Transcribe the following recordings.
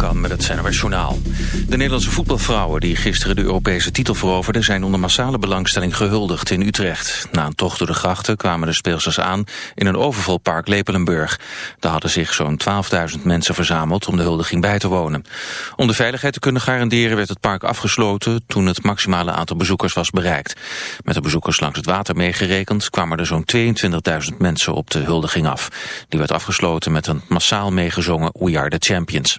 kan met het NOS Journaal. De Nederlandse voetbalvrouwen die gisteren de Europese titel veroverden... zijn onder massale belangstelling gehuldigd in Utrecht. Na een tocht door de grachten kwamen de speelsters aan... in een overvol park Lepelenburg. Daar hadden zich zo'n 12.000 mensen verzameld om de huldiging bij te wonen. Om de veiligheid te kunnen garanderen werd het park afgesloten... toen het maximale aantal bezoekers was bereikt. Met de bezoekers langs het water meegerekend... kwamen er zo'n 22.000 mensen op de huldiging af. Die werd afgesloten met een massaal meegezongen We Are The Champions.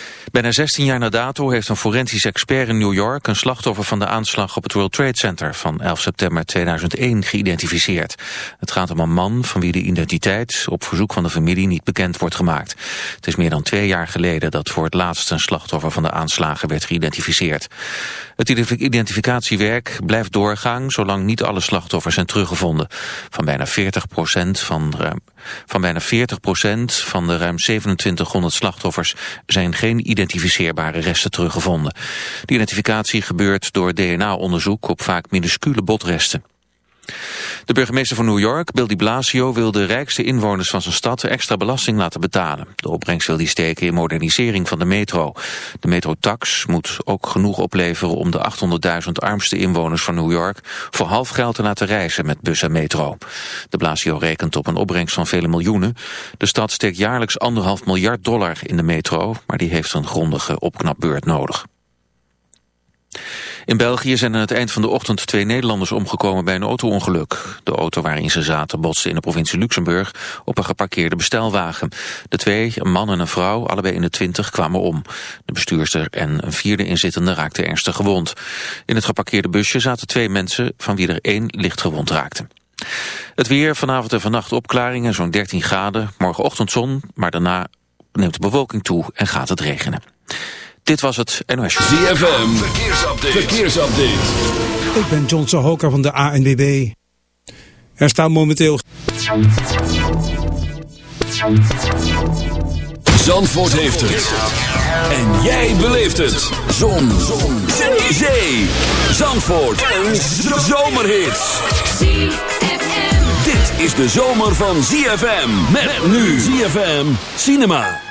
Bijna 16 jaar na dato heeft een forensisch expert in New York een slachtoffer van de aanslag op het World Trade Center van 11 september 2001 geïdentificeerd. Het gaat om een man van wie de identiteit op verzoek van de familie niet bekend wordt gemaakt. Het is meer dan twee jaar geleden dat voor het laatst een slachtoffer van de aanslagen werd geïdentificeerd. Het identificatiewerk blijft doorgaan zolang niet alle slachtoffers zijn teruggevonden. Van bijna 40 van, van bijna 40 van de ruim 2700 slachtoffers zijn geen identificeerbare resten teruggevonden. De identificatie gebeurt door DNA-onderzoek op vaak minuscule botresten. De burgemeester van New York, Bill de Blasio, wil de rijkste inwoners van zijn stad extra belasting laten betalen. De opbrengst wil die steken in modernisering van de metro. De metrotax moet ook genoeg opleveren om de 800.000 armste inwoners van New York voor half geld te laten reizen met bus en metro. De Blasio rekent op een opbrengst van vele miljoenen. De stad steekt jaarlijks anderhalf miljard dollar in de metro, maar die heeft een grondige opknapbeurt nodig. In België zijn aan het eind van de ochtend twee Nederlanders omgekomen bij een auto-ongeluk. De auto waarin ze zaten botste in de provincie Luxemburg op een geparkeerde bestelwagen. De twee, een man en een vrouw, allebei in de twintig, kwamen om. De bestuurster en een vierde inzittende raakten ernstig gewond. In het geparkeerde busje zaten twee mensen van wie er één licht gewond raakte. Het weer, vanavond en vannacht opklaringen, zo'n 13 graden. Morgenochtend zon, maar daarna neemt de bewolking toe en gaat het regenen. Dit was het NOS. ZFM, verkeersupdate. verkeersupdate. Ik ben John Sahoka van de ANWB. Er staan momenteel... Zandvoort heeft het. En jij beleeft het. Zon. Zon. Zee. Zee. Zandvoort. Een zomerhit. Dit is de zomer van ZFM. Met nu ZFM Cinema.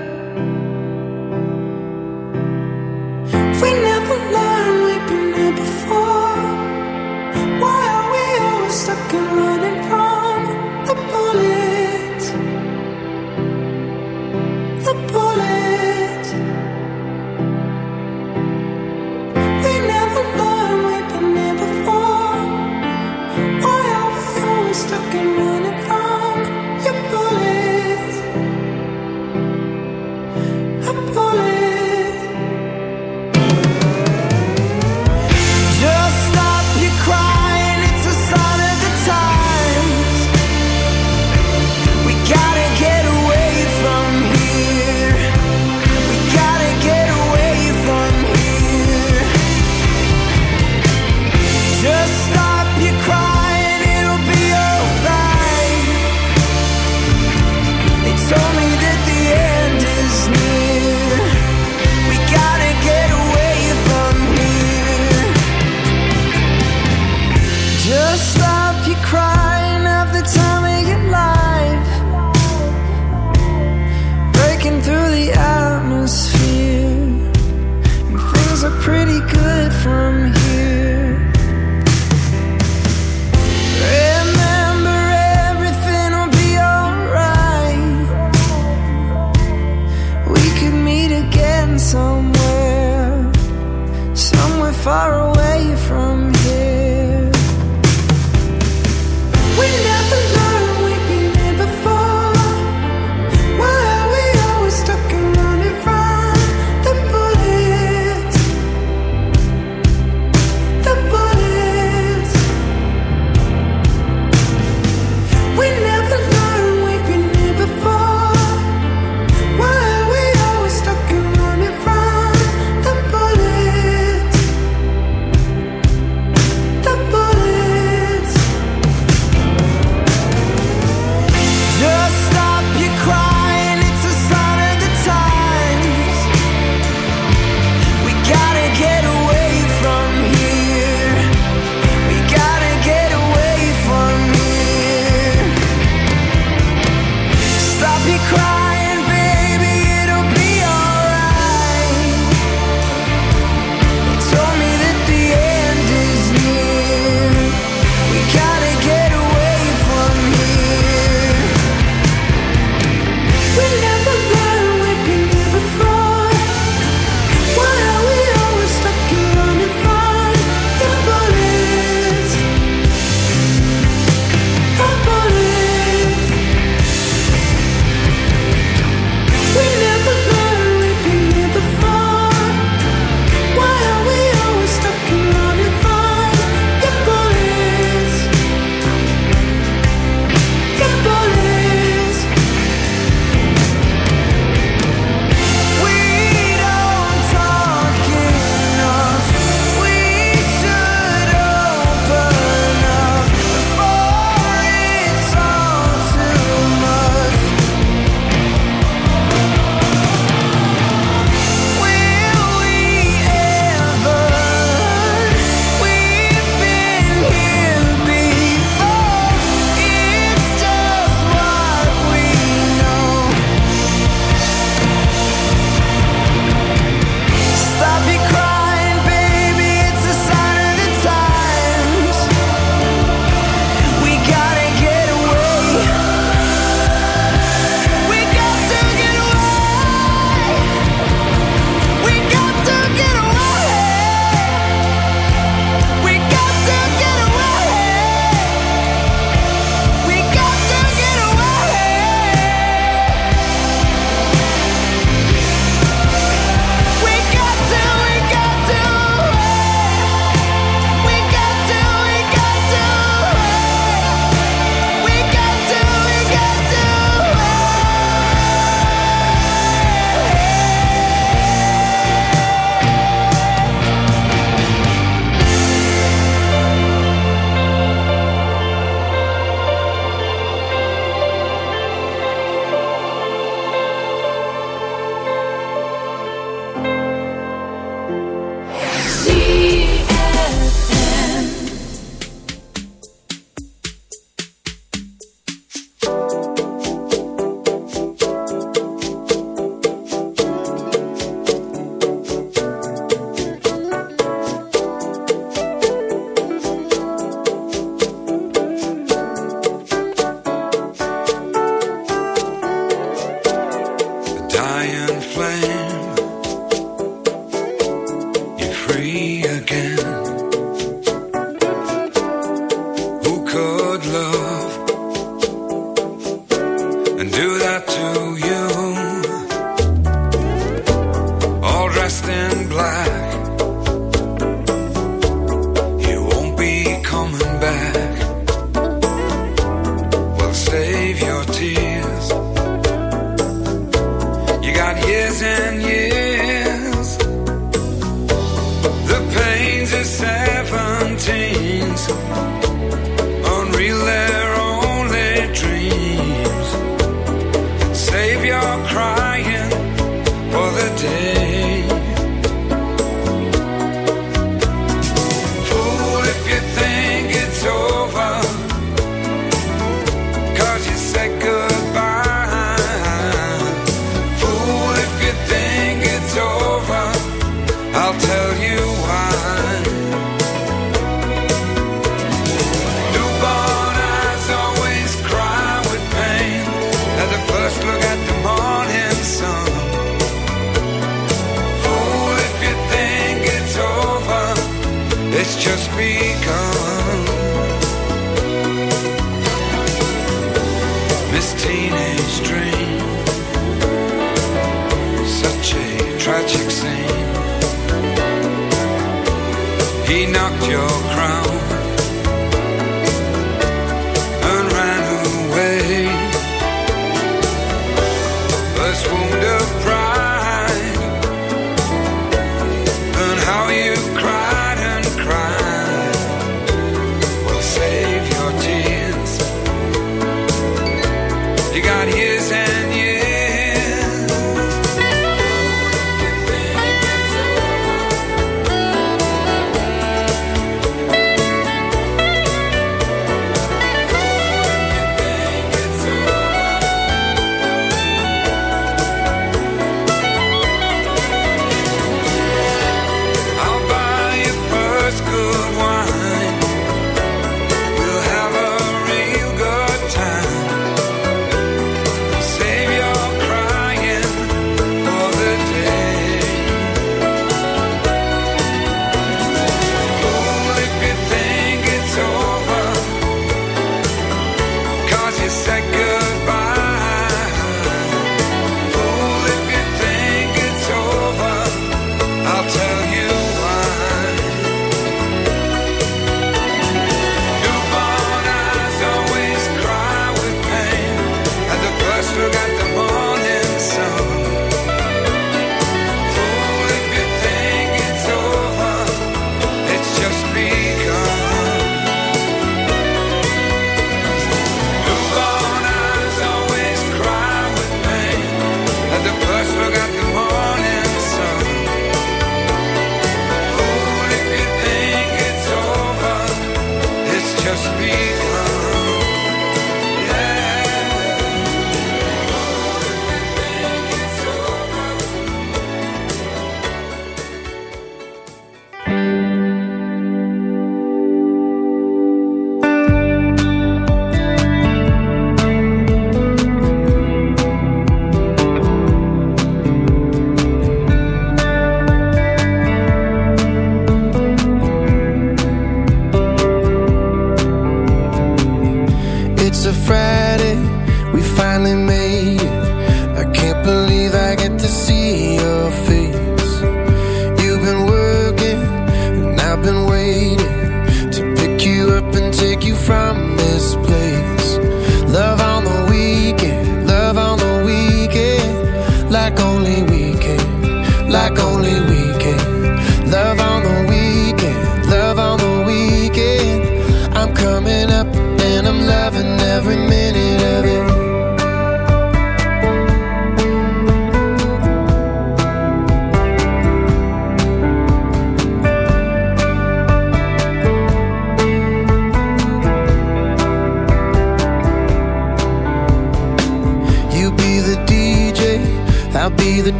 just begun.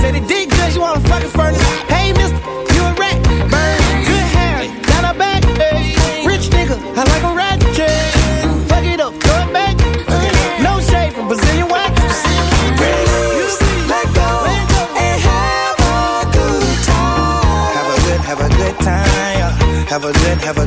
Said it did good, you wanna fucking furnace. Hey, mister, you a rat. Burn, good hair, down her back. Hey, rich nigga, I like a rat. Fuck it up, throw it back. No shade from Brazilian wax. A. Have a good, have a good time. Have a good, have a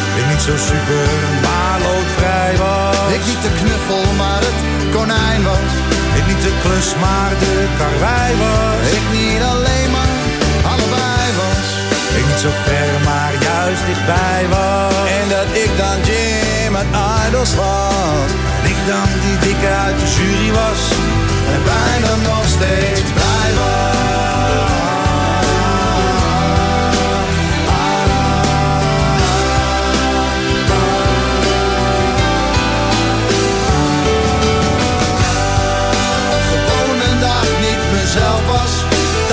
Ik niet zo super, maar loodvrij was. Ik niet de knuffel, maar het konijn was. Ik niet de klus, maar de karwei was. Ik niet alleen, maar allebei was. Ik niet zo ver, maar juist dichtbij was. En dat ik dan Jim uit Idols was. En ik dan die dikke uit de jury was. En bijna nog steeds blij was.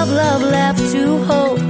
love, love left to hope.